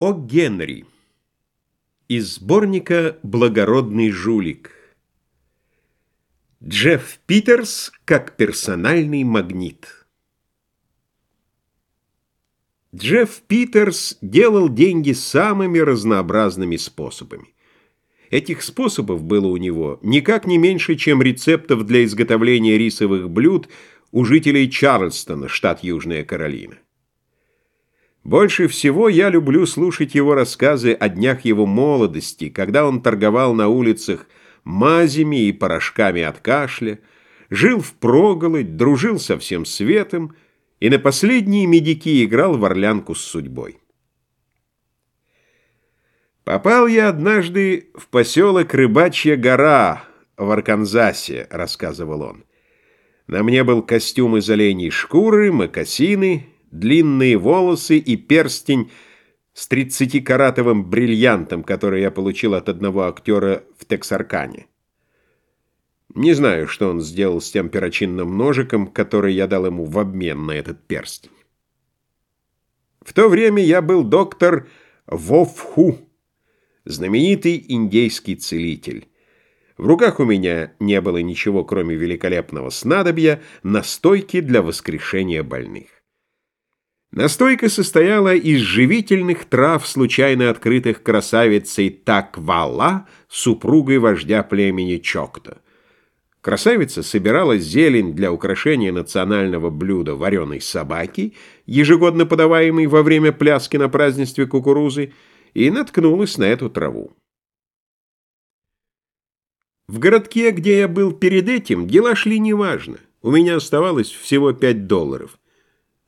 О Генри Из сборника «Благородный жулик» Джефф Питерс как персональный магнит Джефф Питерс делал деньги самыми разнообразными способами. Этих способов было у него никак не меньше, чем рецептов для изготовления рисовых блюд у жителей Чарльстона, штат Южная Каролина. Больше всего я люблю слушать его рассказы о днях его молодости, когда он торговал на улицах мазями и порошками от кашля, жил в проголодь, дружил со всем светом и на последние медики играл в орлянку с судьбой. «Попал я однажды в поселок Рыбачья гора в Арканзасе», — рассказывал он. «На мне был костюм из оленей шкуры, мокасины, длинные волосы и перстень с 30-каратовым бриллиантом, который я получил от одного актера в Тексаркане. Не знаю, что он сделал с тем перочинным ножиком, который я дал ему в обмен на этот перстень. В то время я был доктор Вовху, знаменитый индейский целитель. В руках у меня не было ничего, кроме великолепного снадобья, настойки для воскрешения больных. Настойка состояла из живительных трав, случайно открытых красавицей Таквала, супругой вождя племени Чокта. Красавица собирала зелень для украшения национального блюда вареной собаки, ежегодно подаваемой во время пляски на празднестве кукурузы, и наткнулась на эту траву. В городке, где я был перед этим, дела шли неважно. У меня оставалось всего пять долларов.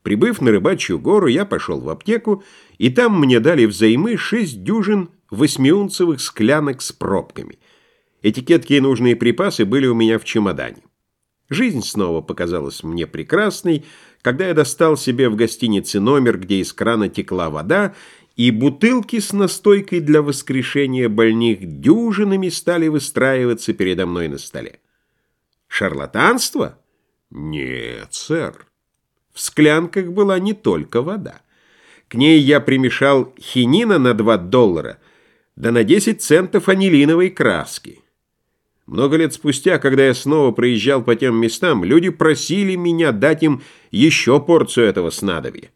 Прибыв на рыбачью гору, я пошел в аптеку, и там мне дали взаймы шесть дюжин восьмиунцевых склянок с пробками. Этикетки и нужные припасы были у меня в чемодане. Жизнь снова показалась мне прекрасной, когда я достал себе в гостинице номер, где из крана текла вода, и бутылки с настойкой для воскрешения больных дюжинами стали выстраиваться передо мной на столе. Шарлатанство? Нет, сэр. В склянках была не только вода. К ней я примешал хинина на 2 доллара, да на 10 центов анилиновой краски. Много лет спустя, когда я снова проезжал по тем местам, люди просили меня дать им еще порцию этого снадобья.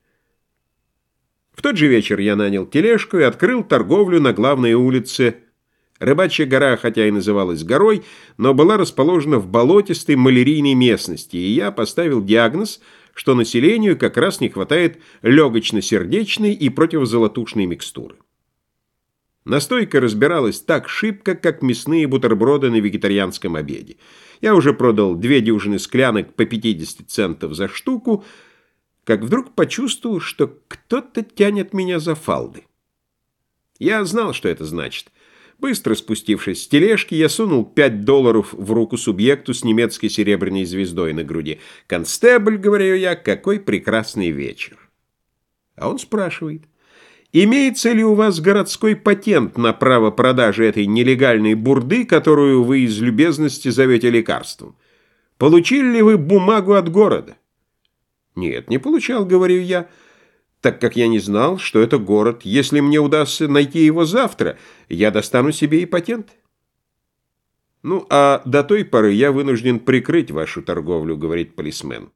В тот же вечер я нанял тележку и открыл торговлю на главной улице. Рыбачья гора, хотя и называлась горой, но была расположена в болотистой малярийной местности, и я поставил диагноз – что населению как раз не хватает легочно-сердечной и противозолотушной микстуры. Настойка разбиралась так шибко, как мясные бутерброды на вегетарианском обеде. Я уже продал две дюжины склянок по 50 центов за штуку, как вдруг почувствовал, что кто-то тянет меня за фалды. Я знал, что это значит – Быстро спустившись с тележки, я сунул пять долларов в руку субъекту с немецкой серебряной звездой на груди. «Констебль», — говорю я, — «какой прекрасный вечер». А он спрашивает, «Имеется ли у вас городской патент на право продажи этой нелегальной бурды, которую вы из любезности зовете лекарством? Получили ли вы бумагу от города?» «Нет, не получал», — говорю я, — так как я не знал, что это город. Если мне удастся найти его завтра, я достану себе и патент. Ну, а до той поры я вынужден прикрыть вашу торговлю, говорит полисмен.